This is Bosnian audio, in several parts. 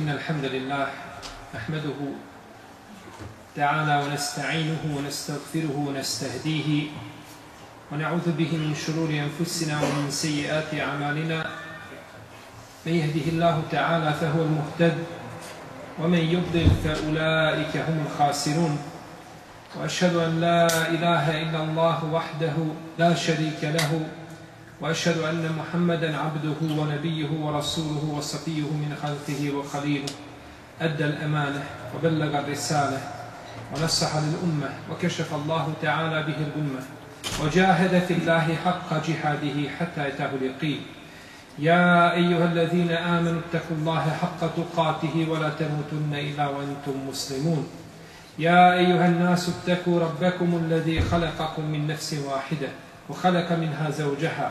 إن الحمد لله نحمده تعالى ونستعينه ونستغفره ونستهديه ونعوذ به من شرور أنفسنا ومن سيئات أعمالنا. من يهده الله تعالى فهو المهتد ومن يضلل فأولئك هم الخاسرون. وأشهد أن لا إله إلا الله وحده لا شريك له وأشهد أن محمدا عبده ونبيه ورسوله وصفيه من خلقه وخليله أدى الأمانة وبلغ الرسالة ونصح للأمة وكشف الله تعالى به الأمة وجاهد في الله حق جهاده حتى يتاه اليقين. يا أيها الذين آمنوا اتقوا الله حق تقاته ولا تموتن إلا وأنتم مسلمون. يا أيها الناس اتقوا ربكم الذي خلقكم من نفس واحدة وخلق منها زوجها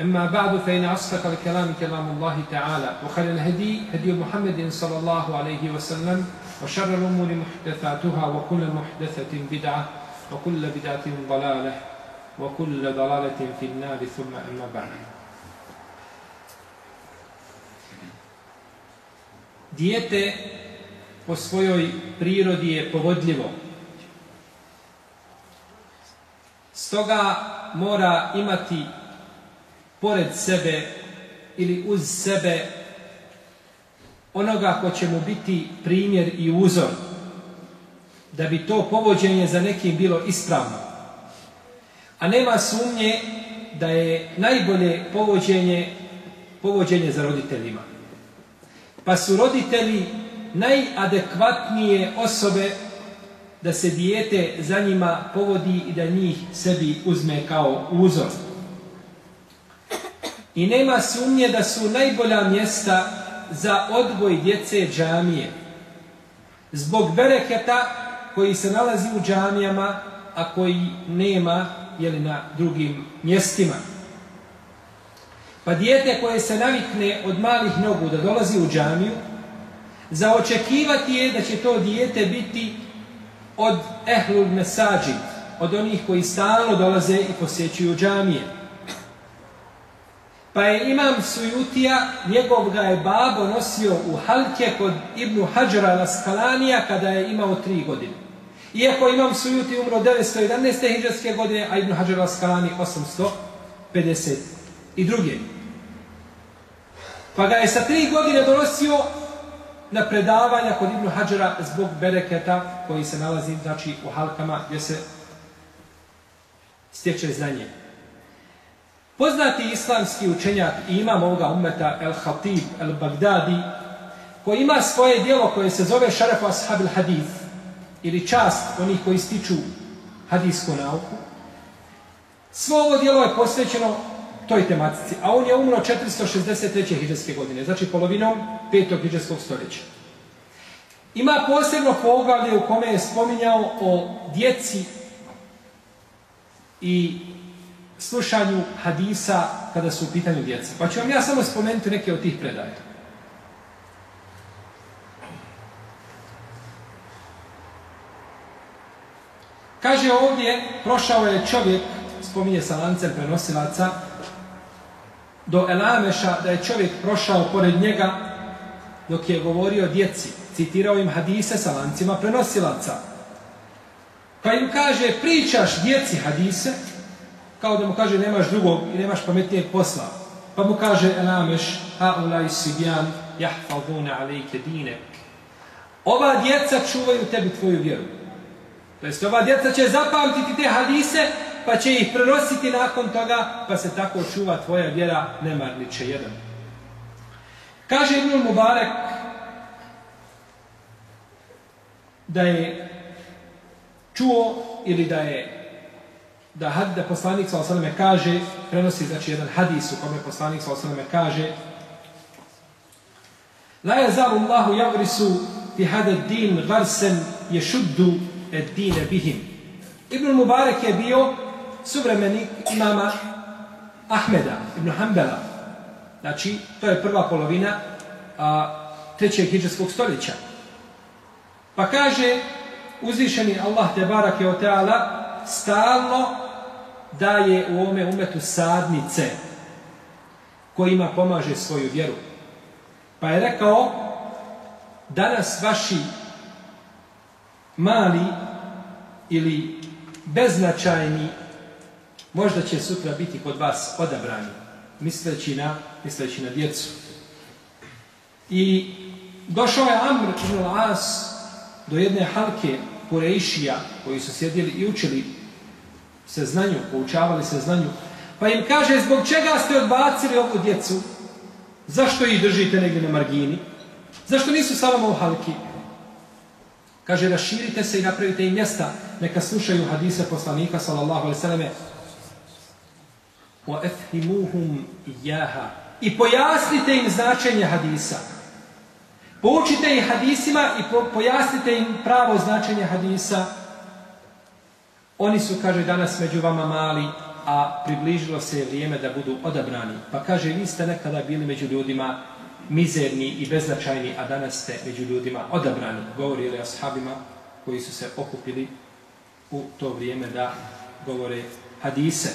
أما بعد فإن أصدق الكلام كلام الله تعالى وخير الهدي هدي محمد صلى الله عليه وسلم وشر الأمور محدثاتها وكل محدثة بدعة وكل بدعة ضلالة وكل ضلالة في النار ثم أما بعد Dijete po svojoj prirodi je povodljivo. Stoga mora imati pored sebe ili uz sebe onoga ko će mu biti primjer i uzor da bi to povođenje za nekim bilo ispravno. A nema sumnje da je najbolje povođenje povođenje za roditeljima. Pa su roditelji najadekvatnije osobe da se dijete za njima povodi i da njih sebi uzme kao uzor. I nema sumnje da su najbolja mjesta za odgoj djece džamije. Zbog bereketa koji se nalazi u džamijama, a koji nema jeli, na drugim mjestima. Pa dijete koje se navikne od malih nogu da dolazi u džamiju, za očekivati je da će to dijete biti od ehlul mesađi, od onih koji stalno dolaze i posjećuju džamije. Pa je imam Sujutija, njegov ga je babo nosio u halke kod Ibnu Hadžara Laskalanija kada je imao tri godine. Iako imam Sujuti umro 911. hijđarske godine, a Ibnu Hadžara Laskalani 852. Pa ga je sa tri godine donosio na predavanja kod Ibnu Hadžara zbog bereketa koji se nalazi znači, u halkama gdje se stječe znanje. Poznati islamski učenjak i imam ovoga umeta El Hatib El Bagdadi koji ima svoje dijelo koje se zove Šarefu Ashab el Hadith ili čast onih koji stiču hadijsku nauku. Svo ovo dijelo je posvećeno toj tematici, a on je umro 463. hiđarske godine, znači polovinom 5. hiđarskog stoljeća. Ima posebno poglavlje u kome je spominjao o djeci i slušanju hadisa kada su u pitanju djeca. Pa ću vam ja samo spomenuti neke od tih predaja. Kaže ovdje, prošao je čovjek, spominje sa lancem prenosilaca, do Elameša da je čovjek prošao pored njega dok je govorio djeci, citirao im hadise sa lancima prenosilaca. Pa im kaže, pričaš djeci hadise, kao da mu kaže nemaš drugog i nemaš pametnijeg posla. Pa mu kaže Elameš, ha ulaj sibjan, jahfadune alejke dinek. Ova djeca čuvaju tebi tvoju vjeru. To jest, ova djeca će zapamtiti te hadise, pa će ih prenositi nakon toga, pa se tako čuva tvoja vjera, nemarniče jedan. Kaže Ibn Mubarek da je čuo ili da je da had da poslanik sa osaname kaže, prenosi znači jedan hadis u kome poslanik sa osaname kaže La yazalu Allahu yagrisu fi hada din garsan yashuddu ad-din bihim Ibn Mubarek je bio suvremenik imama Ahmeda, Ibn Hanbala. Znači, to je prva polovina a, trećeg hijđarskog stoljeća. Pa kaže, uzvišeni Allah te barak je o teala, stalno daje u ome umetu sadnice kojima pomaže svoju vjeru. Pa je rekao, danas vaši mali ili beznačajni možda će sutra biti kod vas odabrani, misleći na, misleći na djecu. I došao je Amr ibn As do jedne halke Kurejšija koji su sjedili i učili se znanju, poučavali se znanju, pa im kaže zbog čega ste odbacili ovu djecu? Zašto ih držite negdje na margini? Zašto nisu sa vama u halki? Kaže, raširite se i napravite im mjesta, neka slušaju hadise poslanika, sallallahu alaihi sallame. wa efhimuhum jaha. I pojasnite im značenje hadisa. Poučite ih hadisima i pojasnite im pravo značenje hadisa. Oni su, kaže, danas među vama mali, a približilo se je vrijeme da budu odabrani. Pa kaže, vi ste nekada bili među ljudima mizerni i beznačajni, a danas ste među ljudima odabrani. Govori o ashabima koji su se okupili u to vrijeme da govore hadise.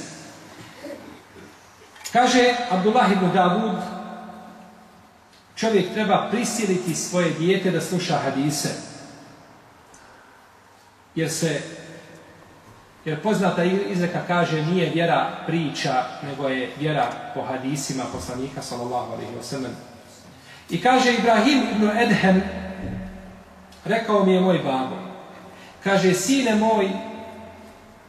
Kaže Abdullah ibn Davud, čovjek treba prisiliti svoje dijete da sluša hadise. Jer se jer poznata izreka kaže nije vjera priča, nego je vjera po hadisima poslanika sallallahu alejhi ve sellem. I kaže Ibrahim ibn Edhem, rekao mi je moj babo, kaže, sine moj,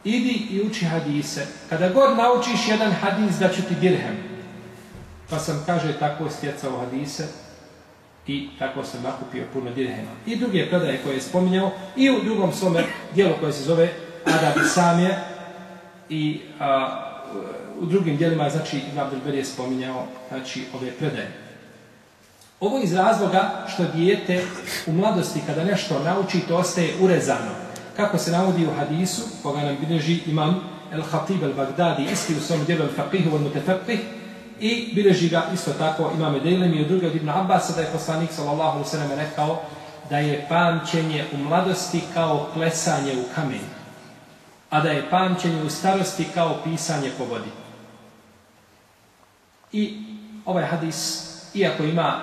idi i uči hadise. Kada god naučiš jedan hadis, da ću ti dirhem. Pa sam, kaže, tako stjecao hadise i tako sam nakupio puno dirhema. I druge predaje koje je spominjao i u drugom svome dijelu koje se zove Adab Samije i a, u drugim dijelima, znači, Ibn Abdelber je spominjao znači, ove predaje. Ovo iz razloga što dijete u mladosti kada nešto nauči, to ostaje urezano. Kako se navodi u hadisu, koga nam bilježi imam El-Hatib El-Bagdadi, isti u svom dijelu El-Faqihu el-Mutefaqih, i bileži ga isto tako imam Edelem i od druge od Ibn Abbas, da je poslanik sallallahu sallam rekao da je pamćenje u mladosti kao klesanje u kamen, a da je pamćenje u starosti kao pisanje po vodi. I ovaj hadis, iako ima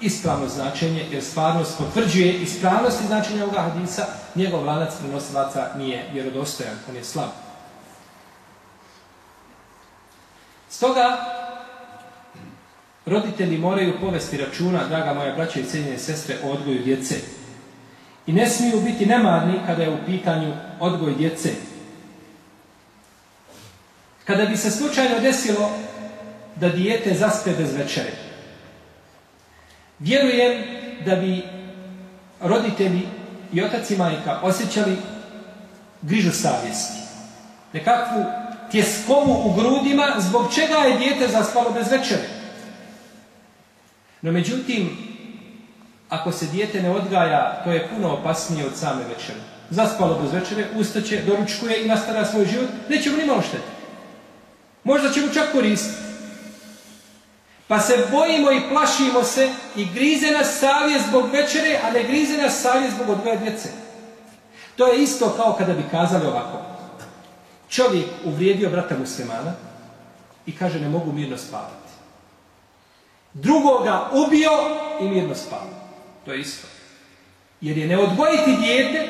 ispravno značenje, jer stvarnost potvrđuje ispravnost i značenje ovoga hadisa, njegov lanac prenosilaca nije vjerodostojan, on je slab. Stoga, roditelji moraju povesti računa, draga moja braća i cijenjene sestre, o odgoju djece. I ne smiju biti nemarni kada je u pitanju odgoj djece. Kada bi se slučajno desilo da dijete zaspe bez večere, Vjerujem da bi roditelji i otac i majka osjećali grižu savjesti. Nekakvu tjeskomu u grudima zbog čega je dijete zaspalo bez večere. No međutim, ako se dijete ne odgaja, to je puno opasnije od same večere. Zaspalo bez večere, ustaće, doručkuje i nastara svoj život, neće mu nimalo šteti. Možda će mu čak koristiti. Pa se bojimo i plašimo se i grize nas savje zbog večere, a ne grize nas savje zbog odgoja djece. To je isto kao kada bi kazali ovako. Čovjek uvrijedio brata muslimana i kaže ne mogu mirno spavati. Drugoga ubio i mirno spavati. To je isto. Jer je ne odgojiti dijete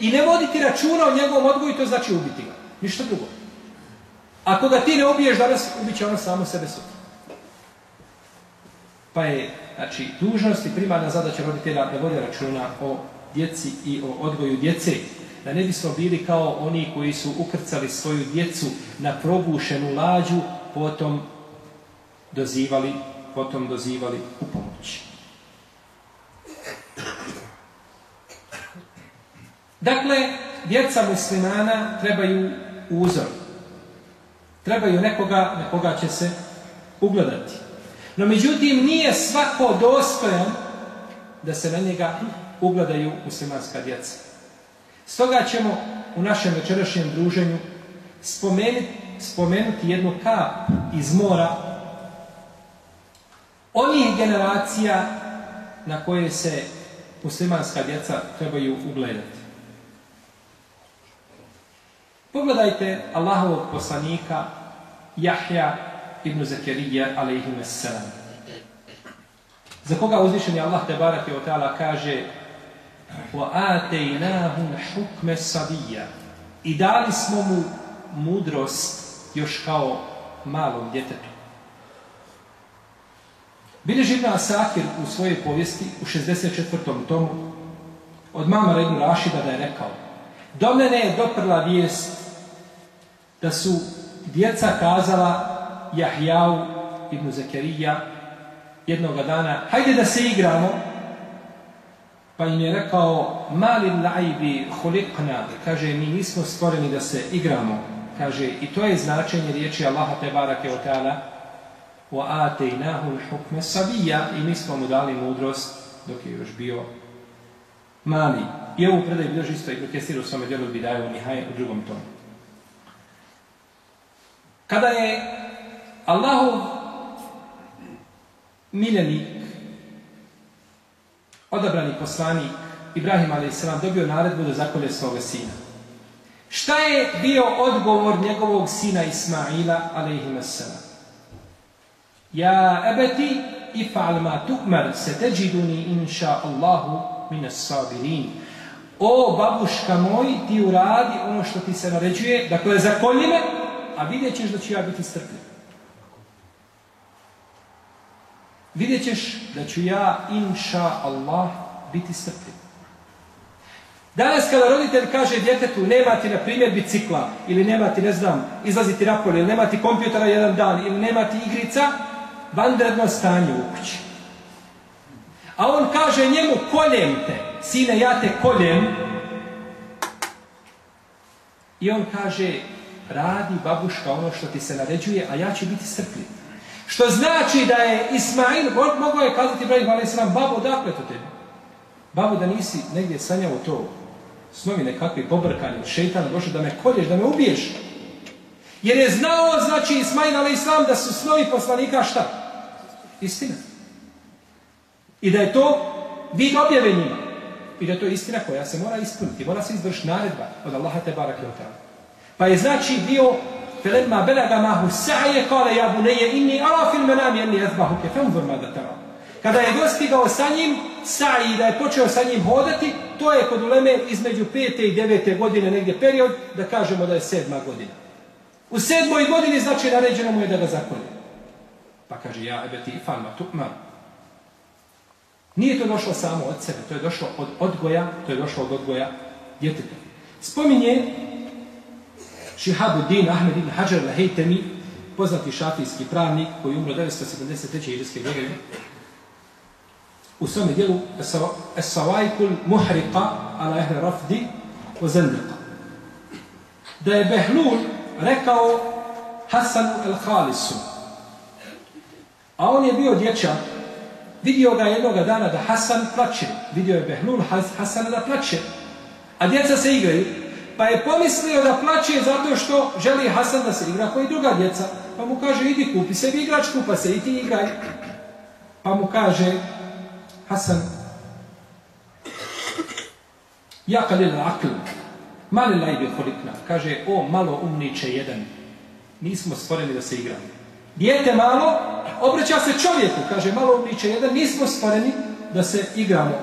i ne voditi računa o njegovom odgoju, to znači ubiti ga. Ništa drugo. Ako ga ti ne ubiješ danas, ubit će ono samo sebe sutra. Pa je, znači, dužnost i primarna zadaća roditelja da vode računa o djeci i o odgoju djece. Da ne bismo bili kao oni koji su ukrcali svoju djecu na probušenu lađu, potom dozivali, potom dozivali u pomoć. Dakle, djeca muslimana trebaju uzor. Trebaju nekoga, nekoga će se ugledati. No međutim, nije svako dostojan da se na njega ugledaju muslimanska djeca. Stoga ćemo u našem večerašnjem druženju spomenuti, spomenuti jednu kap iz mora onih generacija na koje se muslimanska djeca trebaju ugledati. Pogledajte Allahovog poslanika Jahja ibn Zakirija alaihim salam. Za koga uzvišen je Allah te barake o ta'ala kaže وَآتَيْنَاهُ الْحُكْمَ سَبِيَّ I dali smo mu mudrost još kao malom djetetu. Bileži Ibn Asakir u svojoj povijesti u 64. tomu od mama Ibn Rašida da je rekao Do mene je doprla vijest da su djeca kazala Jahjau ibn Zakarija jednoga dana hajde da se igramo pa im je rekao mali lajbi hulikna kaže mi nismo stvoreni da se igramo kaže i to je značenje riječi Allaha te Oteala wa ataynahu al-hukma i mi smo mu dali mudrost dok je još bio mali. I ovu predaj bilježi isto i Kesir u svome djelu Bidaju Mihaj u drugom tomu. Kada je Allahu miljenik, odabrani poslanik Ibrahim a.s. dobio naredbu da zakolje svoga sina. Šta je bio odgovor njegovog sina Ismaila a.s. Ja ebeti ifal ma tu'mar se teđiduni inša Allahu mine sabirin. O babuška moj, ti uradi ono što ti se naređuje, dakle zakolji me, a vidjet ćeš da ću ja biti strpljiv. Vidjet ćeš da ću ja, inša Allah, biti strpljiv. Danas kada roditelj kaže djetetu nema ti na primjer bicikla ili nema ti, ne znam, izlaziti napolje ili nema ti kompjutera jedan dan ili nema ti igrica, vanredno stanje u kući. A on kaže njemu, koljem te, sine, ja te koljem. I on kaže, radi babuška ono što ti se naređuje, a ja ću biti strpljiv. Što znači da je Ismail, mogao je kazati Ibrahim a.s. babo, dakle to tebi? Babo, da nisi negdje sanjao to, snovi nekakvi pobrkani, šeitan, došli da me kolješ, da me ubiješ. Jer je znao, znači, Ismail a.s. da su snovi poslanika šta? Istina. I da je to vid objave njima. I da je to istina koja se mora ispuniti. Mora se izvršiti naredba od Allaha te barak i otala. Pa je znači bio Felemma belaga mahu sa'je kale ja buneje inni ala fil menami enni ezbahu ke femzur mada tera. Kada je dostigao sa njim sa'i da je počeo sa njim hodati, to je kod uleme između pete i devete godine negdje period da kažemo da je sedma godina. U sedmoj godini znači naređeno mu je da ga zakolje. Pa kaže, ja ebeti ifan ma tukman. Nije to došlo samo od sebe, to je došlo od odgoja, to je došlo od odgoja djeteta. Spominje Šihabuddin Ahmed ibn Hajar Lahejtemi, poznati šafijski pravnik koji umro 973. irijske godine, u svome dijelu Es-Savajkul Muhriqa ala ehle rafdi o zendrika. Da je Behlul rekao Hasanu el-Khalisu, A on je bio dječak, vidio ga jednog dana da Hasan plaće. Vidio je Behlul Hasana da plaće. A djeca se igraju. Pa je pomislio da plaće zato što želi Hasan da se igra koji druga djeca. Pa mu kaže, idi kupi sebi igračku, pa se i ti igraj. Pa mu kaže, Hasan, ja kad akl, mali lajbe holikna, kaže, o, malo umniče jedan, nismo stvoreni da se igramo. Dijete malo, obraća se čovjeku, kaže malo umniče jedan, nismo stvoreni da se igramo.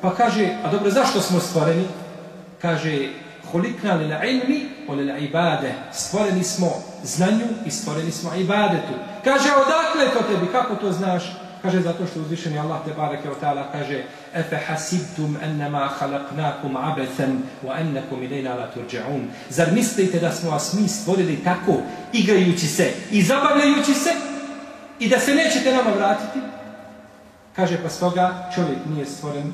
Pa kaže, a dobro, zašto smo stvoreni? Kaže, hulikna li la ilmi, ole li la ibade. Stvoreni smo znanju i stvoreni smo ibadetu. Kaže, odakle to tebi, kako to znaš? Kaže, zato što uzvišeni Allah te barake o ta'ala kaže Efe hasibtum ennama halaknakum abethan wa ennekum ilayna la turđa'un. Zar mislite da smo vas mi stvorili tako, igrajući se i zabavljajući se i da se nećete nama vratiti? Kaže, pa stoga čovjek nije stvoren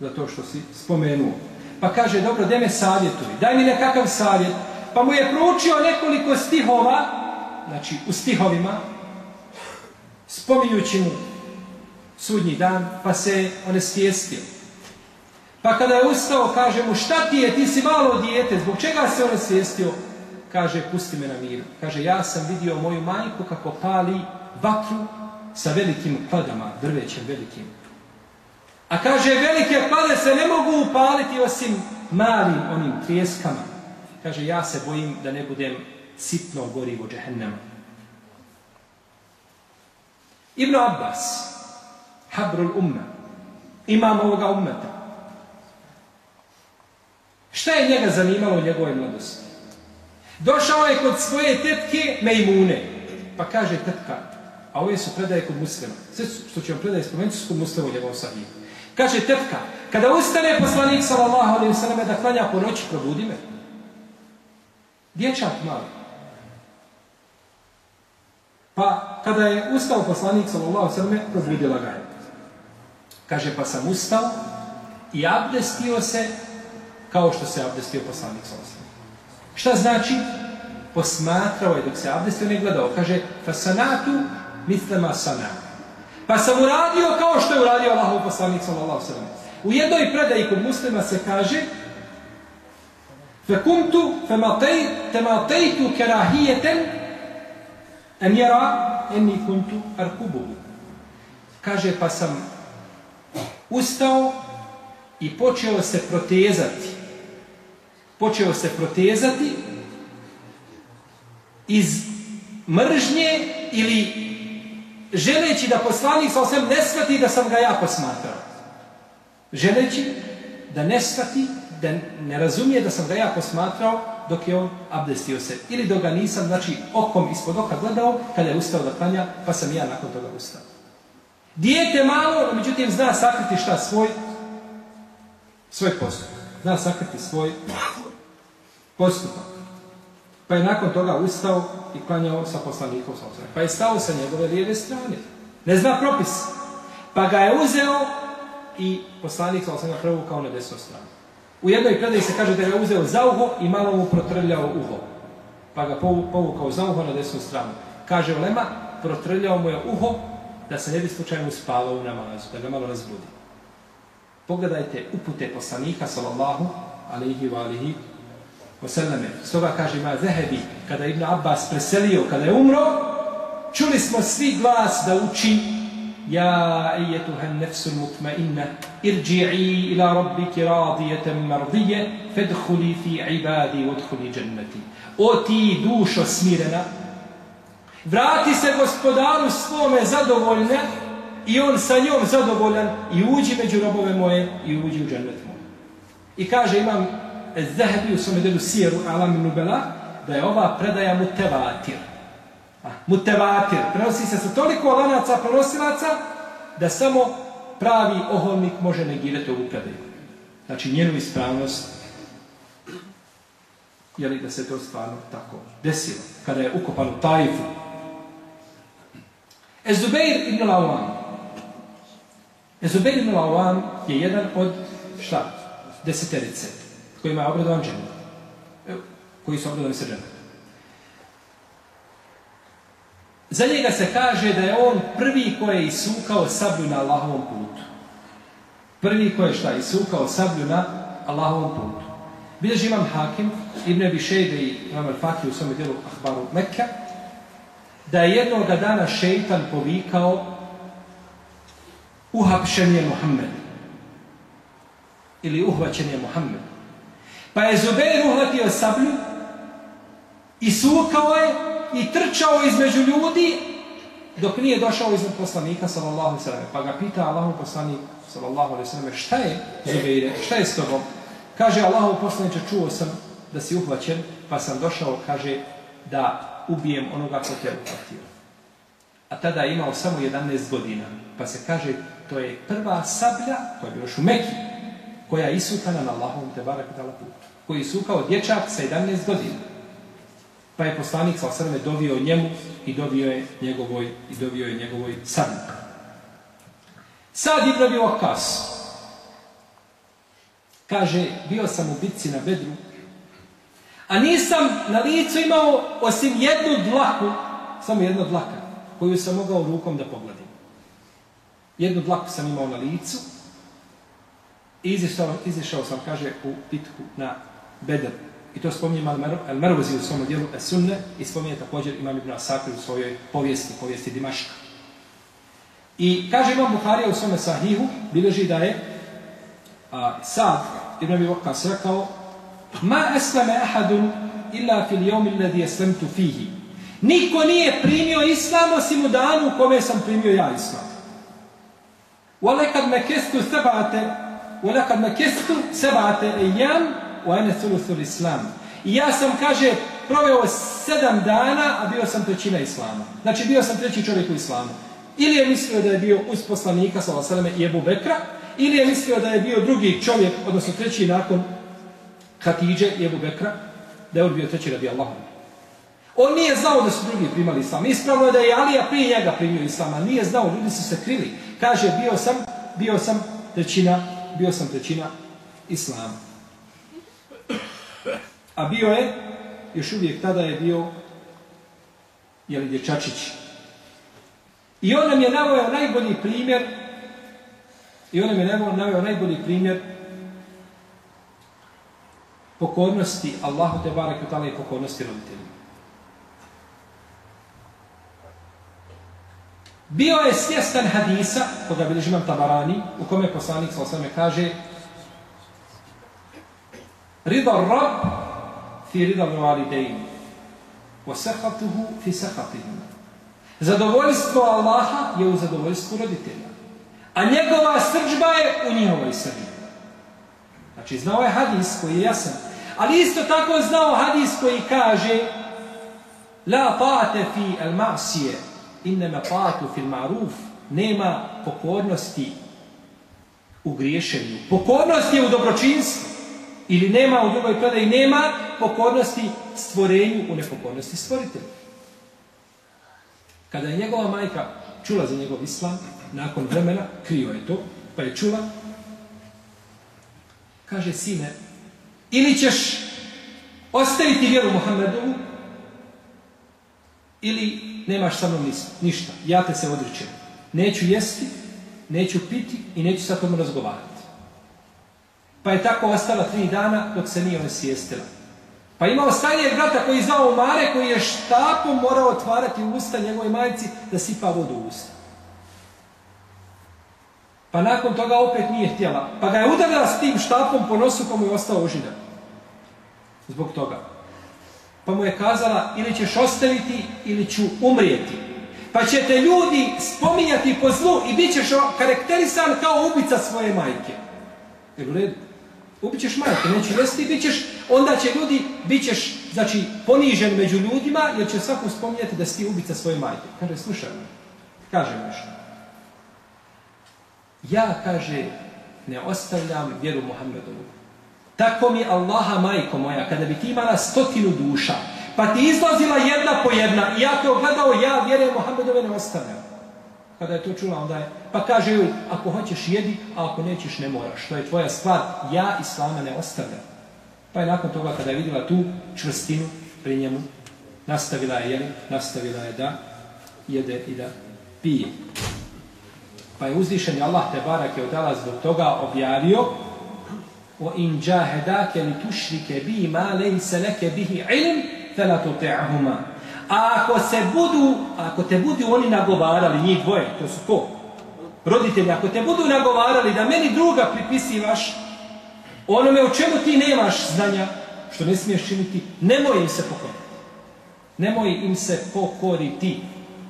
za to što si spomenuo. Pa kaže, dobro, daj me savjetuj, daj mi nekakav savjet. Pa mu je proučio nekoliko stihova, znači u stihovima, spominjući mu sudnji dan, pa se one stijestio. Pa kada je ustao, kaže mu, šta ti je, ti si malo dijete, zbog čega se on svijestio? Kaže, pusti me na miru. Kaže, ja sam vidio moju majku kako pali vatru sa velikim kladama, drvećem velikim. A kaže, velike klade se ne mogu upaliti osim malim onim trijeskama. Kaže, ja se bojim da ne budem sitno gorivo džehennama. Ibn Abbas, Habrul Umma, imam ovoga ummeta. Šta je njega zanimalo u njegove mladosti? Došao je kod svoje tetke Mejmune, pa kaže tetka, a ove su predaje kod muslima. Sve što ću vam predaje spomenuti su kod muslima u njegovom sahiju. Kaže tetka, kada ustane poslanik sallallahu alaihi sallam da klanja po noći, probudi me. Dječak mali. Pa kada je ustao poslanik sallallahu alaihi sallam, probudila ga je. Kaže, pa sam ustao i abdestio se kao što se abdestio poslanik sallallahu alaihi sallam. Šta znači? Posmatrao je dok se abdestio, ne gledao. Kaže, fa sanatu mislema sana. Pa sam uradio kao što je uradio Allahov poslanik sallallahu sallam. U jednoj predaji kod muslima se kaže Fekumtu fematejtu kerahijeten en jera eni kuntu arkubuhu. Kaže pa sam ustao i počeo se protezati. Počeo se protezati iz mržnje ili želeći da poslanik sa osvijem ne shvati da sam ga ja posmatrao. Želeći da ne shvati, da ne razumije da sam ga ja posmatrao dok je on abdestio se. Ili dok ga nisam, znači okom ispod oka gledao kada je ustao da klanja, pa sam ja nakon toga ustao. Dijete malo, međutim, zna sakriti šta svoj svoj postupak. Zna sakriti svoj postupak. Pa je nakon toga ustao i klanjao sa poslanikom sa osvrame. Pa je stao sa njegove lijeve strane. Ne zna propis. Pa ga je uzeo i poslanik sa osvrame prevukao na desnu stranu. U jednoj predaji se kaže da je uzeo za uho i malo mu protrljao uho. Pa ga povukao za uho na desnu stranu. Kaže Olema, protrljao mu je uho da se ne bi slučajno uspalo u namazu, da ga malo razbudi. Pogledajte upute poslanika, sallallahu alihi wa alihi Osellame. Stoga kaže ima Zehebi, kada Ibn Abbas preselio, kada je umro, čuli smo svi glas da uči يا أيتها النفس المطمئنة ارجعي ila rabbiki راضية مرضية فادخلي fi ibadi, وادخلي جنتي O ti dušo smirena, vrati se gospodaru svome zadovoljne i on sa njom zadovoljan i uđi među robove moje i uđi u džennet moje. I kaže imam Zahebi u svome delu Sijeru Alam Nubela, da je ova predaja mu tevatir mutevatir. Prenosi se sa toliko lanaca prenosilaca da samo pravi oholnik može negirati ovu predaju. Znači njenu ispravnost je li da se to stvarno tako desilo. Kada je ukopan u Tajfu. Ezubeir ibn Lawan. Ezubeir ibn Lawan je jedan od šta? Deseterice kojima je obradovan džennet. Koji su obradovani sa džennet. Za njega se kaže da je on prvi koji je isukao sablju na Allahovom putu. Prvi koji je šta? Isukao sablju na Allahovom putu. Bilež imam Hakim, Ibn Abi Šejde i Imam Al-Fatih u svome dijelu Ahbaru Mekka, da je jednog dana šeitan povikao uhapšen je Muhammed. Ili uhvaćen je Muhammed. Pa je Zubair uhvatio sablju i sukao je i trčao između ljudi dok nije došao iznad poslanika sallallahu alejhi ve sellem. Pa ga pita Allahu poslanik sallallahu alejhi ve sellem šta je Zubeire, šta je s tobom? Kaže Allahu poslaniče čuo sam da si uhvaćen pa sam došao kaže da ubijem onoga ko te uhvatio. A tada je imao samo 11 godina. Pa se kaže to je prva sablja koja je bila u Mekiji koja je isukana na Allahovom te barak dala putu. Koji je isukao dječak sa 11 godina. Pa je poslanik sa osrme dovio njemu i dovio je njegovoj, i dovio je njegovoj sami. Sad je bio okas. Kaže, bio sam u bitci na bedru, a nisam na licu imao osim jednu dlaku, samo jednu dlaka, koju sam mogao rukom da pogledim. Jednu dlaku sam imao na licu, I izišao, izišao sam, kaže, u bitku na bedru. I to spominje El Mervozi u svom dijelu Esunne i spominje također Imam Ibn Asakir u svojoj povijesti, povijesti Dimaška. I kaže Imam Buharija u svome sahihu, bileži da je a, Sad Ibn Abi Waqqas rekao Ma eslame ahadun illa fil jomi illadi eslemtu fihi. Niko nije primio islam osim u danu u kome sam primio ja islam. Walekad me kestu sebate Walekad me kestu sebate ejam wa ene thuluthul islam. I ja sam, kaže, proveo sedam dana, a bio sam trećina islama. Znači, bio sam treći čovjek u islamu. Ili je mislio da je bio uz poslanika, sallam, i Ebu Bekra, ili je mislio da je bio drugi čovjek, odnosno treći nakon Hatidže i Ebu Bekra, da je on bio treći radi Allahom. On nije znao da su drugi primali islam. Ispravno je da je Alija prije njega primio islam, a nije znao, ljudi su se krili. Kaže, bio sam, bio sam trećina, bio sam trećina islama. A bio je, još uvijek tada je bio, jeli dječačić. I on nam je navio najbolji primjer, i on nam je navio najbolji primjer pokornosti Allahu te barek i pokornosti roditeljima. Bio je svjestan hadisa, koga bilježi imam tabarani, u kome poslanik sa osvrame kaže Rida rab fi rida validein wa sehatuhu fi sehatihim. Zadovoljstvo Allaha je u zadovoljstvu roditelja. A njegova srđba je u njihovoj srđbi. Znači, znao je hadis koji je jasan. Ali isto tako znao hadis koji kaže La ta'ate fi al ma'sije innema ta'atu fil ma'ruf nema pokornosti u griješenju. Pokornost je u dobročinstvu. Ili nema u drugoj predaji, nema pokornosti stvorenju u nepokornosti stvoritelju. Kada je njegova majka čula za njegov islam, nakon vremena, krio je to, pa je čula, kaže, sine, ili ćeš ostaviti vjeru Muhammedovu, ili nemaš sa mnom ništa, ja te se odričem. Neću jesti, neću piti i neću sa tobom razgovarati. Pa je tako ostala tri dana dok se nije osvijestila. Pa imao starijeg brata koji je zvao Mare, koji je štapom morao otvarati usta njegovoj majici da sipa vodu u usta. Pa nakon toga opet nije htjela. Pa ga je udarila s tim štapom po nosu pa mu je ostao ožina. Zbog toga. Pa mu je kazala ili ćeš ostaviti ili ću umrijeti. Pa će te ljudi spominjati po zlu i bit ćeš karakterisan kao ubica svoje majke. Jer u redu. Ubićeš majke, neće jesti, bit ćeš, onda će ljudi, bit ćeš, znači, ponižen među ljudima, jer će svaku spominjati da si ti ubica svoje majke. Kaže, slušaj, kaže nešto. Ja, kaže, ne ostavljam vjeru Muhammedovu. Tako mi Allaha, majko moja, kada bi ti imala stotinu duša, pa ti izlazila jedna po jedna, i ja te ogledao, ja vjere Muhammedove ne ostavljam. Kada je to čula, onda je, pa kaže joj, ako hoćeš jedi, a ako nećeš ne moraš. To je tvoja stvar, ja Islama ne ostavljam. Pa je nakon toga, kada je vidjela tu čvrstinu pri njemu, nastavila je jeli, nastavila je da jede i da pije. Pa je uzvišen Allah te barak je odala zbog toga objavio o in džahedake li tušrike bi ma lejse leke bihi ilm fela tuti'ahuma. A ako se budu, ako te budu oni nagovarali, njih dvoje, to su ko? Roditelji, ako te budu nagovarali da meni druga pripisivaš onome o čemu ti nemaš znanja, što ne smiješ činiti, nemoj im se pokoriti. Nemoj im se pokoriti.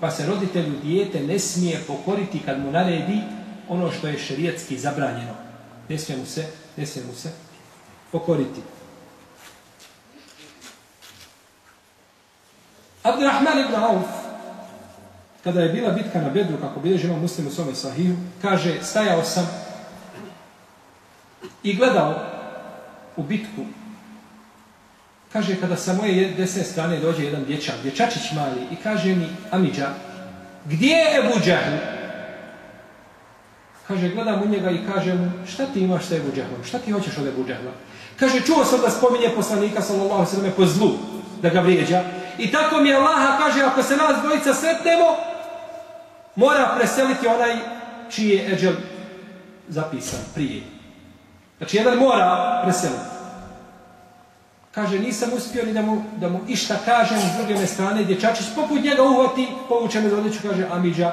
Pa se roditelju dijete ne smije pokoriti kad mu naredi ono što je šerijetski zabranjeno. Ne smije mu se, ne smije mu se pokoriti. Abdurrahman ibn Auf, kada je bila bitka na Bedru, kako bi imam muslim u svome sahiju, kaže, stajao sam i gledao u bitku. Kaže, kada sa moje desne strane dođe jedan dječak, dječačić mali, i kaže mi, Amidža, gdje je Ebu Džahl? Kaže, gledam u njega i kaže mu, šta ti imaš sa Ebu Džahlom? Šta ti hoćeš od Ebu Džahla? Kaže, čuo sam da spominje poslanika, sallallahu sallam, po zlu, da ga vrijeđa. I tako mi Allaha kaže, ako se nas dvojica sretnemo, mora preseliti onaj čiji je eđel zapisan prije. Znači, jedan mora preseliti. Kaže, nisam uspio ni da mu, da mu išta kažem s druge strane, dječačić poput njega uhvati, povuče me za odliču, kaže, Amidža,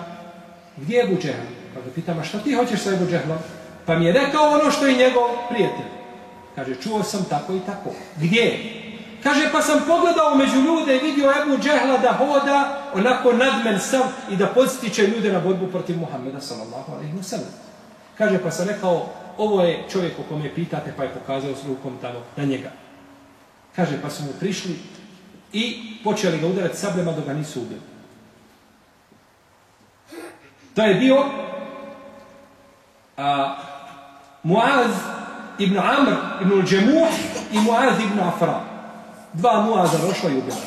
gdje je Buđehl? Pa ga pitam, a šta ti hoćeš sa Ebu Džehlom? Pa mi je rekao ono što je njegov prijatelj. Kaže, čuo sam tako i tako. Gdje? Kaže, pa sam pogledao među ljude i vidio Ebu Džehla da hoda onako nadmen sam i da podstiče ljude na borbu protiv Muhammeda sallallahu alaihi wa sallam. Kaže, pa sam rekao, ovo je čovjek o kome pitate, pa je pokazao s rukom tamo na njega. Kaže, pa su mu prišli i počeli ga udarati sabljama dok ga nisu ubili. To je bio a, Muaz ibn Amr ibn Džemuh i Muaz ibn Afra. Dva Muaza došla i ubila.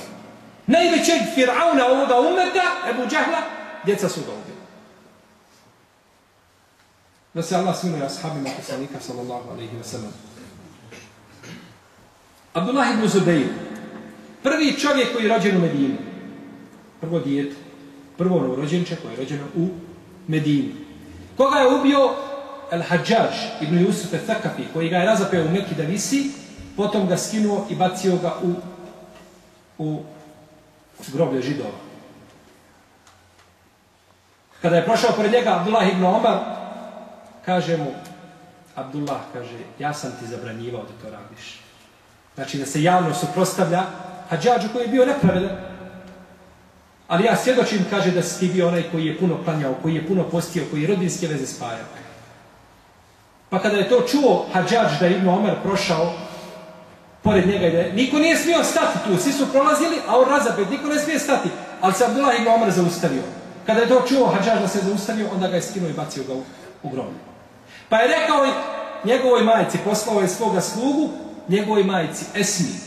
Najvećeg Fir'auna ovoga umeta, Ebu Džahla, djeca su ga ubila. Da se Allah smiluje ashabima poslanika sallallahu alaihi wa sallam. Abdullah ibn Zubeir, prvi čovjek koji je rođen u Medinu, prvo dijete, prvo novorođenče koje je rođeno u Medini. Koga je ubio El-Hadžaž ibn Jusuf al-Thakafi, koji ga je razapeo u Mekki da visi, potom ga skinuo i bacio ga u, u groblje židova. Kada je prošao pored njega Abdullah ibn Omar, kaže mu, Abdullah kaže, ja sam ti zabranjivao da to radiš. Znači da se javno suprostavlja Hadžađu koji je bio nepravedan. Ali ja svjedočim, kaže da si ti bio onaj koji je puno klanjao, koji je puno postio, koji je rodinske veze spajao. Pa kada je to čuo Hadžađ da je Ibn Omer prošao pored njega ide. niko nije smio stati tu, svi su prolazili, a on razapet, niko ne smije stati. Ali se Abdullah Ibn Omar zaustavio. Kada je to čuo Hadžaž da se zaustavio, onda ga je skinuo i bacio ga u, u groblju. Pa je rekao njegovoj majici, poslao je svoga slugu, njegovoj majici Esmi,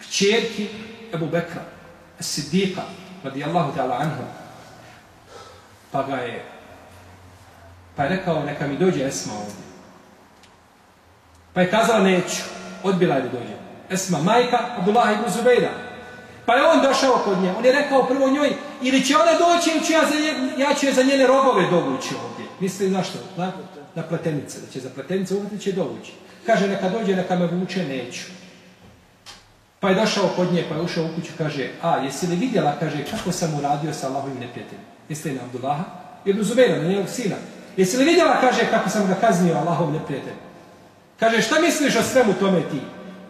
kćerki Ebu Bekra, Siddiqa, radijallahu ta'ala anhu. Pa ga je, pa je rekao, neka mi dođe Esma ovdje. Pa je kazala, neću, odbila je da dođe. Esma, majka Abdullah ibn Zubejda. Pa je on došao kod nje, on je rekao prvo njoj, ili će ona doći, ili ću ja, za nje, ja ću je za njene robove dovući ovdje. Misli, znaš što, na, na pletenice, da će za pletenice uvjeti će dovući. Kaže, neka dođe, neka me vuče, neću. Pa je došao kod nje, pa je ušao u kuću, kaže, a, jesi li vidjela, kaže, kako sam uradio sa Allahovim neprijateljem? Jeste li na Abdullaha? Ibn Zubeira, na njenog sina. Jesi li vidjela, kaže, kako sam ga kaznio Allahov neprijatelj? Kaže, šta misliš o svemu tome ti?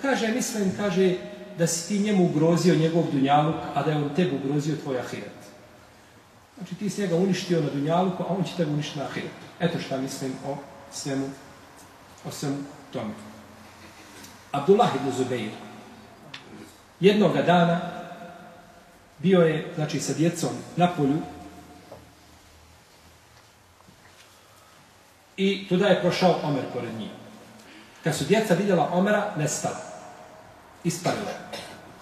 Kaže, mislim, kaže, da si ti njemu ugrozio njegov dunjaluk, a da je on tebe ugrozio tvoj ahiret. Znači, ti si njega uništio na dunjaluku, a on će tebe uništiti na ahiret. Eto šta mislim o svemu, o svemu tome. Abdullah ibn Zubeir, jednog dana bio je, znači, sa djecom na polju i tuda je prošao Omer pored njih. Kad su djeca vidjela Omera, nestala. Isparila.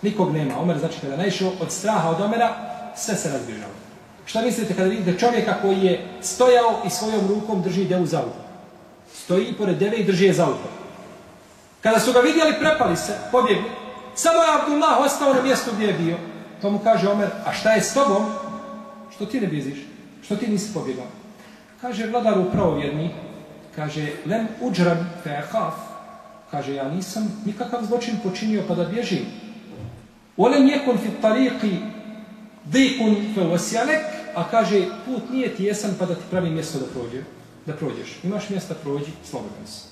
Nikog nema. Omer, znači, kada naišao od straha od Omera, sve se razbježalo. Šta mislite kada vidite čovjeka koji je stojao i svojom rukom drži devu za uho? Stoji pored deve i drži je za uho. Kada su ga vidjeli, prepali se, pobjegli. Samo je Abdullah ostao na mjestu gdje je bio. To mu kaže Omer, a šta je s tobom? Što ti ne biziš? Što ti nisi pobjegao? Kaže vladaru pravovjerni, kaže, lem uđram fe ahaf. Kaže, ja nisam nikakav zločin počinio pa da bježim. Olem jekun fi tariqi dikun fe wasjalek, a kaže, put nije tjesan pa da ti pravi mjesto da prođe. Da prođeš. Imaš mjesta, prođi, slobodan si.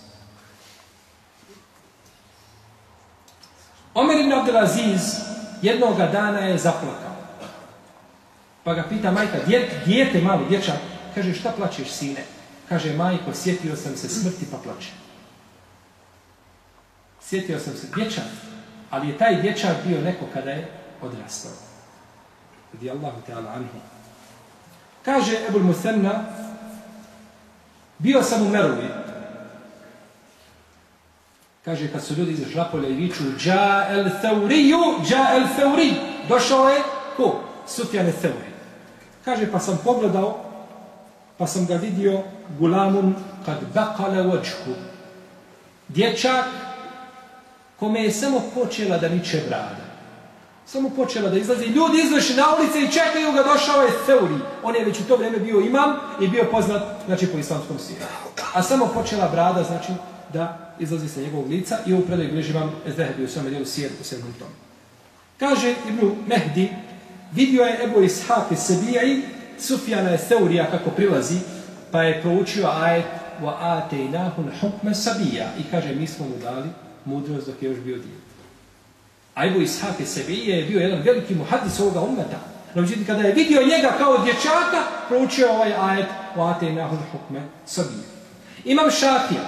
Omer ibn Abdelaziz jednoga dana je zaplakao. Pa ga pita majka, dijete malo, dječak, kaže, šta plačeš sine? Kaže, majko, sjetio sam se smrti, pa plačem. Sjetio sam se dječak, ali je taj dječak bio neko kada je odrastao. Radi Allahu Teala anhu. Kaže Ebul Musenna, bio sam u Merovi, Kaže, kad su ljudi iz žlapolja i viču Dža el Theuriju, Dža el Theuri. Došao je, ko? Sufjan el Theuri. Kaže, pa sam pogledao, pa sam ga vidio gulamun kad bakale očku. Dječak kome je samo počela da niče brada. Samo počela da izlazi. Ljudi izvrši na ulice i čekaju ga, došao je Seuri. On je već u to vrijeme bio imam i bio poznat, znači, po islamskom svijetu. A samo počela brada, znači, da izlazi sa njegovog lica i ovu predaju bliži vam Ezdehebi u svome dijelu Sijed u sedmom tomu. Kaže Ibn Mehdi, vidio je Ebu Ishaq iz Sebija i Sufjana je Seurija kako prilazi, pa je proučio ajet wa atejnahun hukme sabija i kaže mi smo mu dali mudrost dok je još bio dijete. A Ebu Ishaq iz je bio jedan veliki muhadis ovoga umeta. No, međutim, kada je vidio njega kao dječaka, proučio ovaj ajet u atejnahun hukme sabija. Imam Šafija.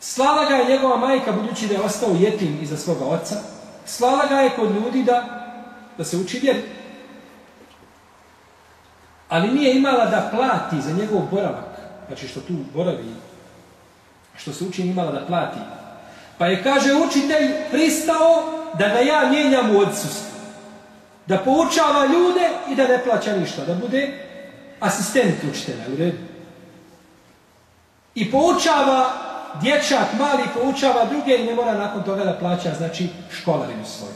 Slala ga je njegova majka, budući da je ostao jetim iza svoga oca. Slala ga je kod ljudi da, da se uči vjeri. Ali nije imala da plati za njegov boravak. Znači što tu boravi, što se uči imala da plati. Pa je, kaže, učitelj pristao da ga ja mijenjam u odsustvu. Da poučava ljude i da ne plaća ništa. Da bude asistent učitelja. U redu. I poučava dječak mali, poučava druge i ne mora nakon toga da plaća, znači, školarinu svoju.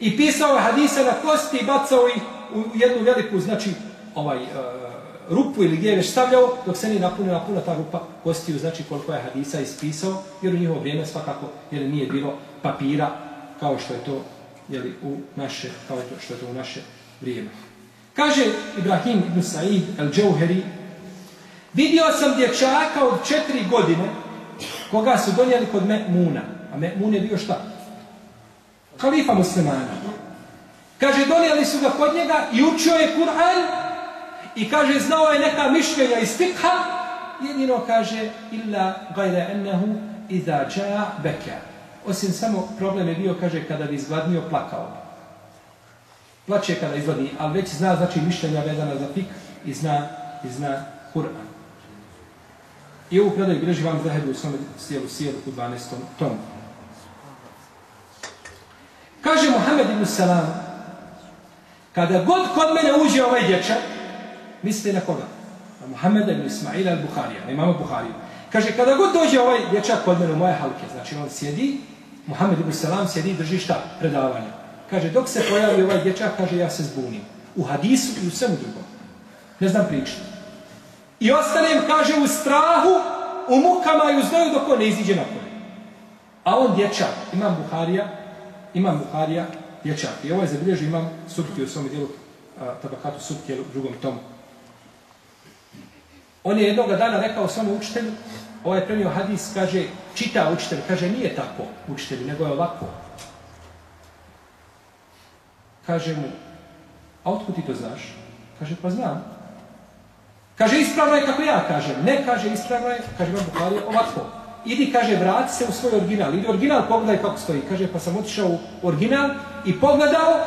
I pisao je hadise na kosti i bacao ih u jednu veliku, znači, ovaj, uh, rupu ili gdje je već stavljao, dok se nije napunila puna ta rupa kostiju, znači koliko je hadisa ispisao, jer u njihovo vrijeme svakako jer nije bilo papira kao što je to jeli, u naše, kao to, što je to u naše vrijeme. Kaže Ibrahim ibn Sa'id el-Džauheri, Vidio sam dječaka od četiri godine koga su donijeli kod Me'muna. A Me'mun je bio šta? Kalifa muslimana. Kaže, donijeli su ga kod njega i učio je Kur'an i kaže, znao je neka mišljenja iz fikha. Jedino kaže, illa gajle ennehu iza džaja beka. Osim samo problem je bio, kaže, kada bi izgladnio, plakao. Plače kada izgladi, ali već zna, znači, mišljenja vezana za fik i zna, i zna Kur'an. I ovu predaju greži vam zahedu u svome sjelu sjelu u 12. tomu. Kaže Muhammed ibn Salam, kada god kod mene uđe ovaj dječak, Misli na koga? Na Muhammeda ibn Ismaila al-Bukharija, na imama Bukhariju. Kaže, kada god dođe ovaj dječak kod mene u moje halke, znači on sjedi, Muhammed ibn Salam sjedi i drži šta? Predavanje. Kaže, dok se pojavi ovaj dječak, kaže, ja se zbunim. U hadisu i u svemu drugom. Ne znam pričati. I ostanem, kaže, u strahu, u mukama i u znoju dok on ne iziđe na polje. A on dječak, imam Buharija, imam Buharija, dječak. I ovo je zabilježio, imam Subki u svom dijelu, tabakatu Subki u drugom tomu. On je jednog dana rekao samo učitelju, ovaj premio hadis, kaže, čita učitelj, kaže, nije tako učitelj, nego je ovako. Kaže mu, a otkud ti to znaš? Kaže, pa znam. Kaže, ispravno je kako ja kažem. Ne, kaže, ispravno je, kaže, imam Bukhari, ovako. Idi, kaže, vrati se u svoj original. Idi original, pogledaj kako stoji. Kaže, pa sam otišao u original i pogledao,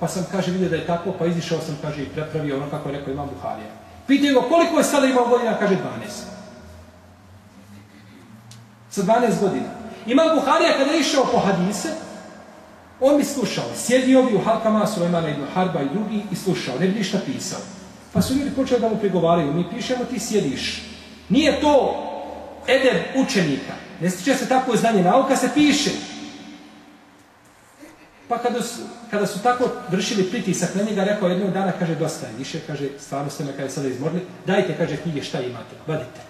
pa sam, kaže, vidio da je tako, pa izišao sam, kaže, i prepravio ono kako je rekao imam Buharija. Pitaju ga koliko je sada imao godina? Kaže, 12. Sa 12 godina. Imam Buharija kada je išao po hadise, on bi slušao. Sjedio bi u halkama Sulejmana ibn Harba i drugi i slušao. Ne bi ništa pisao. Pa su ljudi počeli da mu prigovaraju, mi pišemo, ti sjediš. Nije to edeb učenika. Ne stiče se tako znanje, nauka se piše. Pa kada su, kada su tako vršili pritisak na njega, rekao jednog dana, kaže, dosta je više, kaže, stvarno ste me kada je sada izmorili, dajte, kaže, knjige, šta imate, vadite.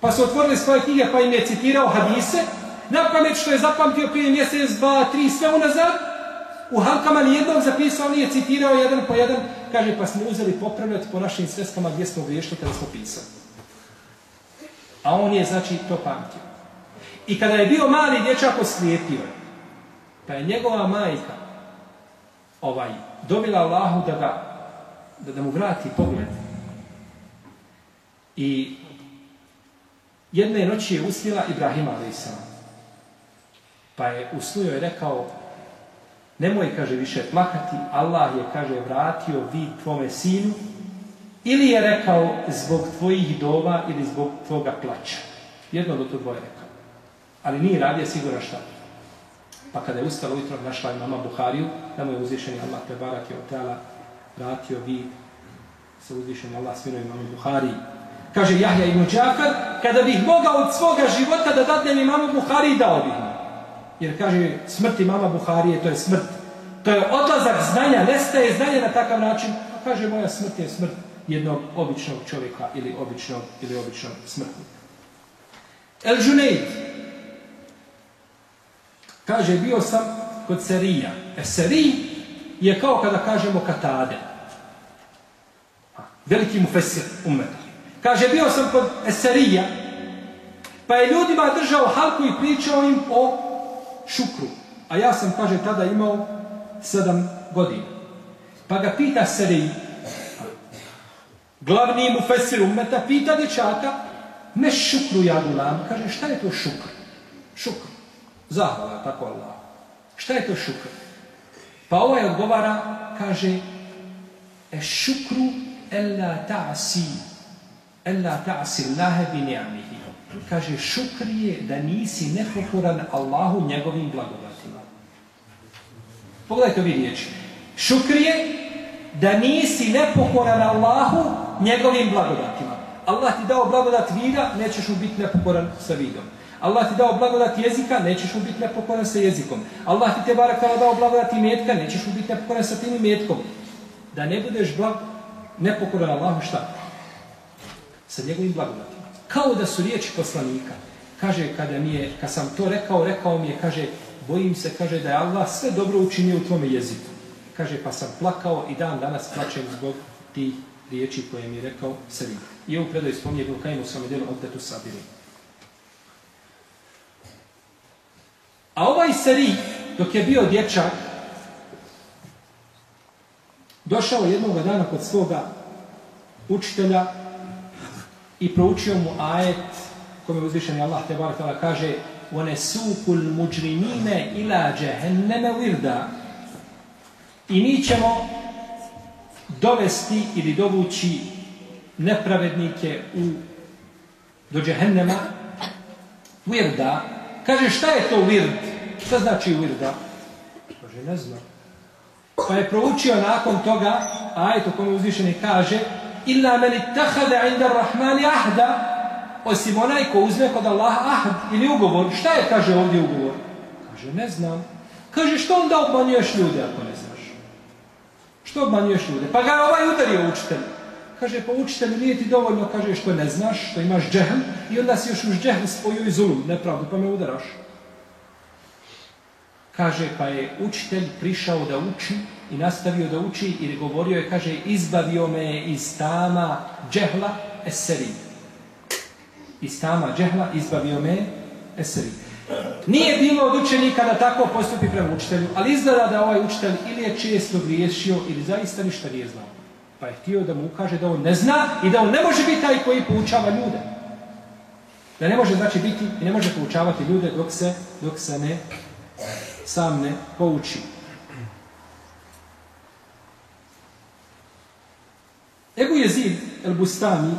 Pa su otvorili svoje knjige, pa im je citirao hadise, na pamet što je zapamtio prije mjesec, dva, tri, sve unazad, u halkama nijednog zapisao, nije citirao jedan po jedan, kaže, pa smo uzeli popravljati po našim sveskama gdje smo griješili kada smo pisali. A on je, znači, to pamtio. I kada je bio mali dječak oslijepio, pa je njegova majka ovaj, dobila Allahu da, ga, da, da mu vrati pogled. I jedne noći je usnila Ibrahima, ali Pa je usnio i rekao, Nemoj, kaže, više plakati, Allah je, kaže, vratio vi tvome sinu, ili je rekao zbog tvojih dova ili zbog tvoga plaća. Jedno do to dvoje rekao. Ali nije radio sigurno šta. Pa kada je ustala ujutro, našla je mama Buhariju, da mu je uzvišen Allah te barak je otela, vratio vid sa uzvišen Allah svinoj imamu Buhariji. Kaže Jahja ibn Džafar, kada bih mogao od svoga života da dadnem imamu Buhariji, dao bih mu. Jer kaže, smrt mama Buharije, to je smrt. To je odlazak znanja, nestaje znanje na takav način. A kaže, moja smrt je smrt jednog običnog čovjeka ili običnog, ili običnog smrtnika. El Junaid. Kaže, bio sam kod Serija. E Serij je kao kada kažemo Katade. Veliki mu fesir umet. Kaže, bio sam kod Eserija, pa je ljudima držao halku i pričao im o šukru. A ja sam, kaže, tada imao sedam godina. Pa ga pita Serij, glavni mu fesir umeta, pita dječaka, ne šukru ja gulam. Kaže, šta je to šukr? Šukr. Zahvala, tako Allah. Šta je to šukr? Pa ovaj odgovara, kaže, e šukru ella ta'asi, ella ta'asi Allahe bi ni'amihi. Kaže, šukr je da nisi nepokoran Allahu njegovim blagodatima. Pogledajte ovi riječi. Šukr je da nisi nepokoran Allahu njegovim blagodatima. Allah ti dao blagodat vida, nećeš mu biti nepokoran sa vidom. Allah ti dao blagodat jezika, nećeš mu biti nepokoran sa jezikom. Allah ti te barakala dao blagodat imetka, nećeš mu biti nepokoran sa tim imetkom. Da ne budeš blag, nepokoran Allahu šta? Sa njegovim blagodatima. Kao da su riječi poslanika. Kaže, kada mi je, kad sam to rekao, rekao mi je, kaže, bojim se, kaže, da je Allah sve dobro učinio u tvome jeziku. Kaže, pa sam plakao i dan danas plačem zbog tih riječi koje mi je rekao sebi. I ovu predaju spomnije Ibn Kajim u svome dijelu Obdetu Sabiri. A ovaj Sarih, dok je bio dječak, došao jednog dana kod svoga učitelja i proučio mu ajet kome uzvišen Allah te barakala kaže one sukul muđrimine ila džehenneme virda i mi ćemo dovesti ili dovući nepravednike u do džehennema virda kaže šta je to vird šta znači virda kaže ne znam. Pa je proučio nakon toga ajet u kome uzvišeni kaže illa meni tahade inda rahmani ahda. Osim onaj ko uzme kod Allaha ahd ili ugovor. Šta je kaže ovdje ugovor? Kaže ne znam. Kaže što onda obmanjuješ ljude ako ne znaš? Što obmanjuješ ljude? Pa ga je ovaj udario učitelj kaže pa učitelj nije ti dovoljno kaže što ne znaš što imaš džehl i onda si još uz džehl spojio i zulum nepravdu pa me udaraš. Kaže pa je učitelj prišao da uči i nastavio da uči i govorio je kaže izbavio me iz tama džehla eseri iz tama džehla izbavio me eseri nije bilo od učenika da tako postupi prema učitelju ali izgleda da ovaj učitelj ili je često griješio ili zaista ništa nije znao pa je htio da mu ukaže da on ne zna i da on ne može biti taj koji poučava ljude da ne može znači biti i ne može poučavati ljude dok se dok se ne sam ne pouči. Ebu Jezid el-Bustami,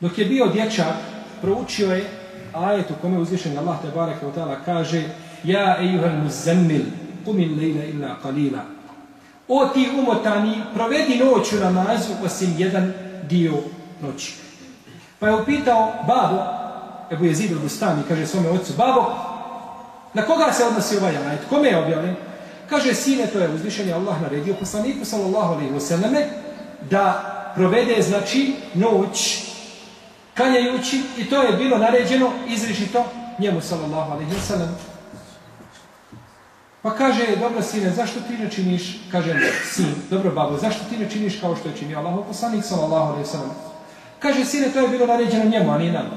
dok je bio dječak, proučio je ajet u kome uzvišen Allah te barake tala kaže Ja ejuhel muzammil, umil lejla illa qalila. O ti umotani, provedi noć u namazu osim jedan dio noći. Pa je upitao babo, Ebu Jezid el-Bustami, kaže svome ocu, babo, Na koga se odnosi ovaj ajet? Kome je objavljen? Kaže, sine, to je uzvišenje Allah naredio poslaniku, sallallahu alaihi wasallame, da provede, znači, noć, kanjajući, i to je bilo naređeno izrišito njemu, sallallahu alaihi wasallam. Pa kaže, dobro sine, zašto ti ne činiš, kaže sin, dobro babo, zašto ti ne činiš kao što je činio Allah, poslanik, sallallahu alaihi wasallam. Kaže, sine, to je bilo naređeno njemu, a nije nama.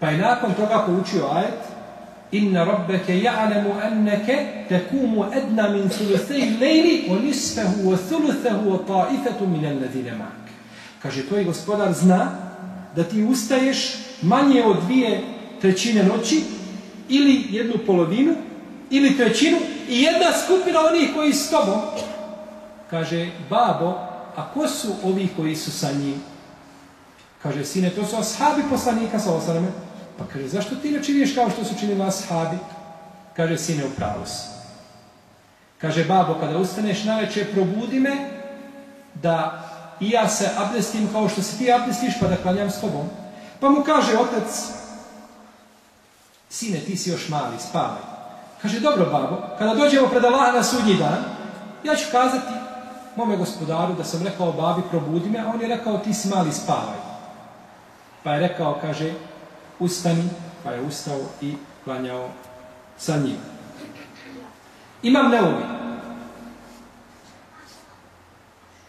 Pa je nakon toga poučio ajet, inna rabbaka ya'lamu annaka takumu adna min thuluthay al-layli nisfehu o wa o wa ta'ifatu min alladhina mak. kaže tvoj gospodar zna da ti ustaješ manje od dvije trećine noći ili jednu polovinu ili trećinu i jedna skupina onih koji s tobom kaže babo a ko su ovi koji su sa njim kaže sine to su ashabi poslanika sa osaname Pa kaže, zašto ti ne činiš kao što su činili ashabi? Kaže, sine, u pravu si. Kaže, babo, kada ustaneš na večer, probudi me da i ja se abdestim kao što se ti abdestiš, pa da klanjam s tobom. Pa mu kaže otac, sine, ti si još mali, spavaj. Kaže, dobro, babo, kada dođemo pred Allaha na sudnji dan, ja ću kazati mome gospodaru da sam rekao babi, probudi me, a on je rekao, ti si mali, spavaj. Pa je rekao, kaže, ustani, pa je ustao i klanjao sa njim. Imam neumi.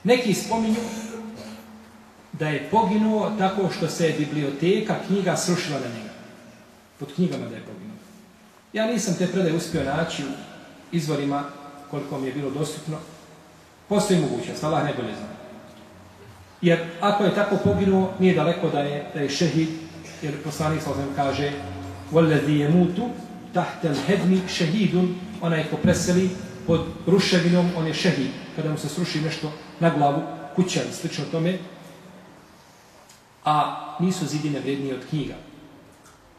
Neki spominju da je poginuo tako što se je biblioteka knjiga srušila na njega. Pod knjigama da je poginuo. Ja nisam te predaje uspio naći u izvorima koliko mi je bilo dostupno. Postoji mogućnost, Allah najbolje zna. Jer ako je tako poginuo, nije daleko da je, da je šehid, jer poslanik sa kaže وَلَّذِي يَمُوتُ تَحْتَ الْهَدْمِ شَهِيدٌ Onaj ko preseli pod ruševinom, on je šehid. Kada mu se sruši nešto na glavu, kuća i slično tome, a nisu zidine vrednije od knjiga.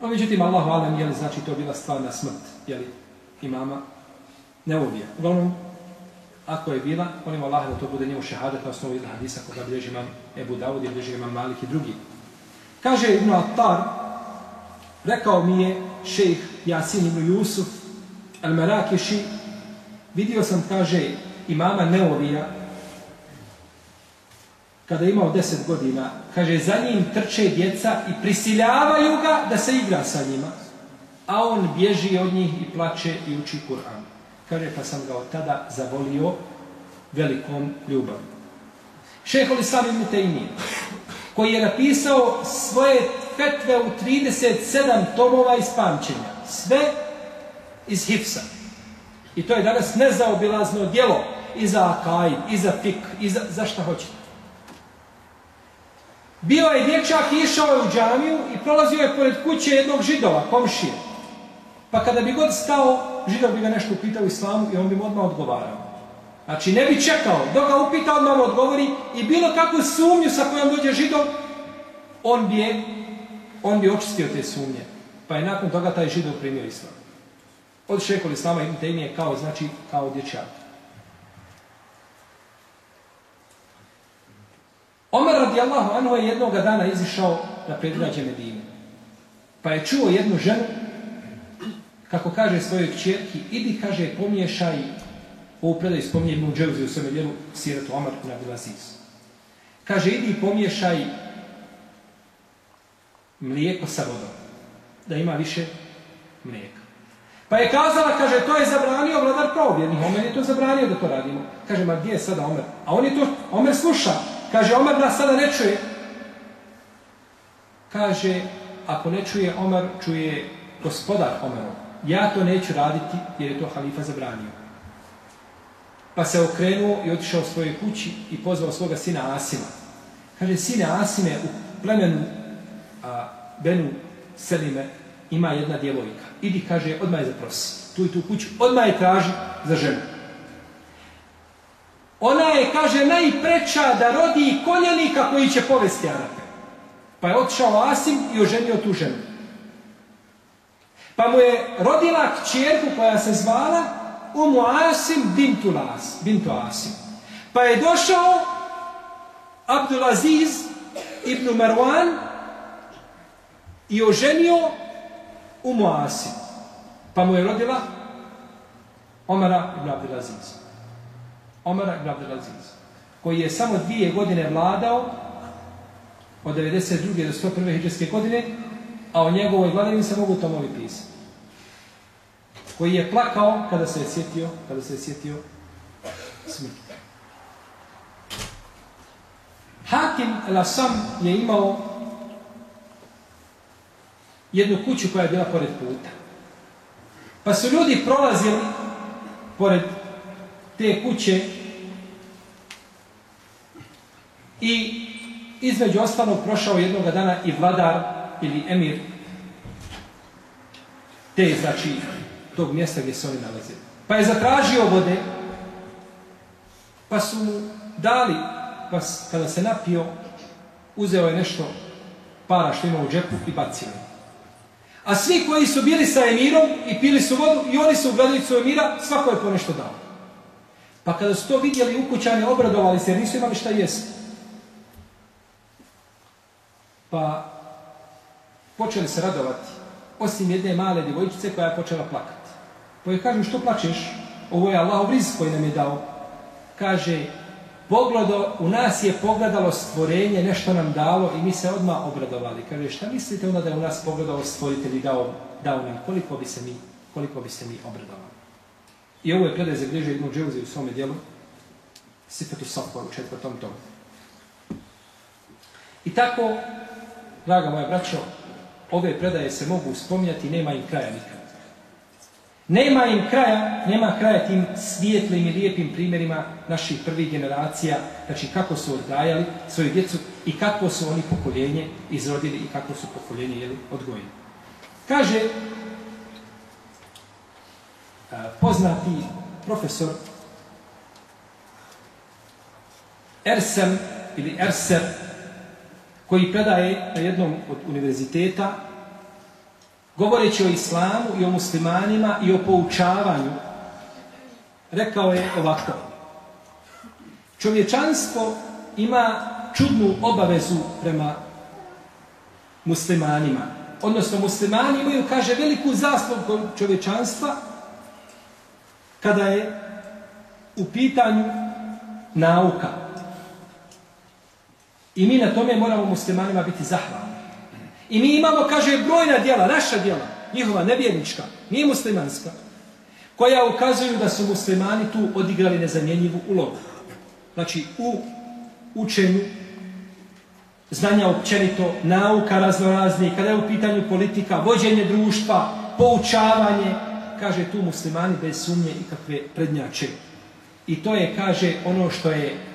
No, međutim, Allah valam, je znači to bila stvarna smrt, je li imama ne ubija. Uglavnom, ako je bila, molim Allah da to bude njemu šehadet na osnovu jedna hadisa koga bilježi imam Ebu Dawud i bilježi imam Malik i drugi. Kaže Ibn Attar, rekao mi je šejh Jasin ibn Jusuf, al-Marakiši, vidio sam, kaže, imama Neovija, kada je imao deset godina, kaže, za njim trče djeca i prisiljavaju ga da se igra sa njima, a on bježi od njih i plače i uči Kur'an. Kaže, pa sam ga od tada zavolio velikom ljubavom. Šehol Islam ibn Taymi, koji je napisao svoje fetve u 37 tomova iz pamćenja. Sve iz Hifsa. I to je danas nezaobilazno djelo i za Akaid, i za Fik, i za, za šta hoćete. Bio je dječak, išao je u džamiju i prolazio je pored kuće jednog židova, komšije. Pa kada bi god stao, židov bi ga nešto upitao u islamu i on bi mu odmah odgovarao. Znači, ne bi čekao, dok ga upita, odmah mu odgovori i bilo kakvu sumnju sa kojom dođe židov, on bi, je, on bi očistio te sumnje. Pa je nakon toga taj židov primio islam. Od šekol islama i Temije kao, znači, kao dječak. Omer radijallahu anhu je jednog dana izišao na predgrađe Medine. Pa je čuo jednu ženu kako kaže svojoj kćerki, idi, kaže, pomiješaj, ovu predaju spominje Ibn Dževzi u svome djelu, siratu Omar na Bilaziz. Kaže, idi pomiješaj mlijeko sa vodom, da ima više mlijeka. Pa je kazala, kaže, to je zabranio vladar pravovjernih, Omer je to zabranio da to radimo. Kaže, ma gdje je sada Omer? A on je to, Omer sluša. Kaže, Omer nas sada ne čuje. Kaže, ako ne čuje Omer, čuje gospodar Omerov ja to neću raditi jer je to halifa zabranio. Pa se okrenuo i otišao u svojoj kući i pozvao svoga sina Asima. Kaže, sine Asime, u plemenu a, Benu Selime ima jedna djevojka. Idi, kaže, odmah je zaprosi. Tu i tu kuću, odmah je traži za ženu. Ona je, kaže, najpreča da rodi konjanika koji će povesti Arape. Pa je otišao Asim i oženio tu ženu. Pa mu je rodila kćerku koja se zvala Umu Asim bintu, Las, bintu Asim. Pa je došao Abdulaziz ibn Marwan i oženio Umu Asim. Pa mu je rodila Omara ibn Abdulaziz. Omara ibn Abdelaziz, Koji je samo dvije godine vladao od 92. do 101. hijđarske godine, a o njegovoj vladavini se mogu tomovi pisati koji je plakao kada se je sjetio, kada se je sjetio smrti. Hakim el-Asam je imao jednu kuću koja je bila pored puta. Pa su ljudi prolazili pored te kuće i između ostalog prošao jednog dana i vladar ili emir te, znači, tog mjesta gdje se oni nalaze. Pa je zatražio vode, pa su mu dali, pa kada se napio, uzeo je nešto para što ima u džepu i bacio A svi koji su bili sa emirom i pili su vodu i oni su u gledalicu emira, svako je po nešto dao. Pa kada su to vidjeli ukućani, obradovali se jer nisu imali šta jesti. Pa počeli se radovati, osim jedne male djevojčice koja je počela plakati. Pa je kažem, što plačeš? Ovo je Allahov riz koji nam je dao. Kaže, pogledo, u nas je pogledalo stvorenje, nešto nam dalo i mi se odmah obradovali. Kaže, šta mislite onda da je u nas pogledalo stvoritelj i dao, dao nam, koliko bi se mi, koliko bi se mi obradovali? I ovo je predaj za bliže jednog dževuze u svome dijelu, Sifatu Safwa u četvrtom tomu. I tako, draga moja braćo, ove predaje se mogu spominjati, nema im kraja nikad. Nema im kraja, nema kraja tim svijetlim i lijepim primjerima naših prvih generacija, znači kako su odgajali svoju djecu i kako su oni pokoljenje izrodili i kako su pokoljenje jeli, odgojili. Kaže poznati profesor Ersem ili Erser koji predaje na jednom od univerziteta govoreći o islamu i o muslimanima i o poučavanju, rekao je ovako. Čovječanstvo ima čudnu obavezu prema muslimanima. Odnosno, muslimani imaju, kaže, veliku zaslugu čovječanstva kada je u pitanju nauka. I mi na tome moramo muslimanima biti zahvalni. I mi imamo, kaže, brojna djela, naša djela, njihova nevjernička, nije muslimanska, koja ukazuju da su muslimani tu odigrali nezamjenjivu ulogu. Znači, u učenju, znanja općenito, nauka raznorazni, kada je u pitanju politika, vođenje društva, poučavanje, kaže tu muslimani bez sumnje i kakve prednjače. I to je, kaže, ono što je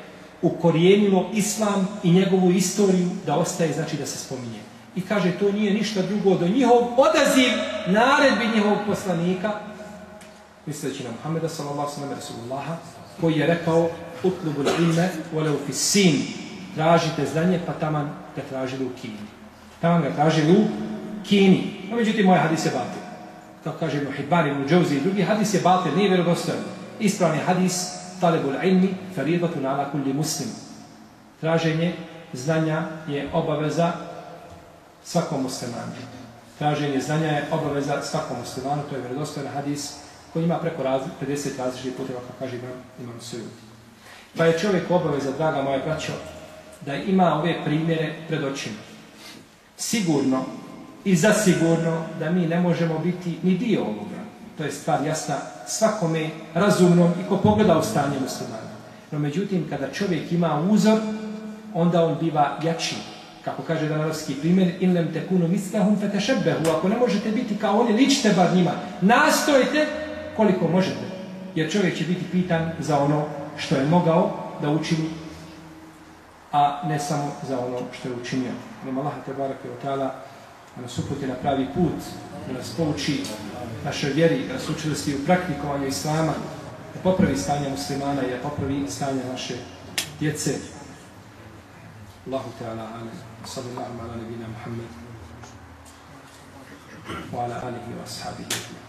ukorijenilo islam i njegovu istoriju da ostaje, znači da se spominje. I kaže, to nije ništa drugo do njihov odaziv naredbi njihovog poslanika, misleći na Muhammeda sallallahu sallam Rasulullaha, koji je rekao, utlubu l'ilme, voleu fisin, tražite znanje, pa taman ga tražili u Kini. Taman ga tražili u Kini. No, međutim, moja hadis je batil. Kako kaže Muhibbar ibn Džavzi i drugi, hadis je batil, nije vjerodostojan. Ispravni hadis, talebu l'ilmi, faridatu ala kulli muslim. Traženje znanja je obaveza svakom muslimanu. Traženje znanja je obaveza svakom muslimanu, to je vjerodostojan hadis koji ima preko razli, 50 različitih puteva, kako kaže imam, imam suju. Pa je čovjek obaveza, draga moja braćo, da ima ove primjere pred očima. Sigurno i zasigurno da mi ne možemo biti ni dio ovoga. To je stvar jasna svakome razumnom i ko pogleda u stanje muslimana. No međutim, kada čovjek ima uzor, onda on biva jači kako kaže danarovski primjer, in lem tekunu mislahum fetešebehu. ako ne možete biti kao oni, ličite bar njima, Nastojte koliko možete, jer čovjek će biti pitan za ono što je mogao da učini, a ne samo za ono što je učinio. Nema Allah te barake o ta'ala, da nas uputi na pravi put, da nas pouči našoj vjeri, da nas učili u praktikovanju islama, da popravi stanje muslimana i da popravi stanje naše djece. Allahu Teala, amin. Sada Allahum ala nebina Muhammed. Wa ala alihi wa sahabihi.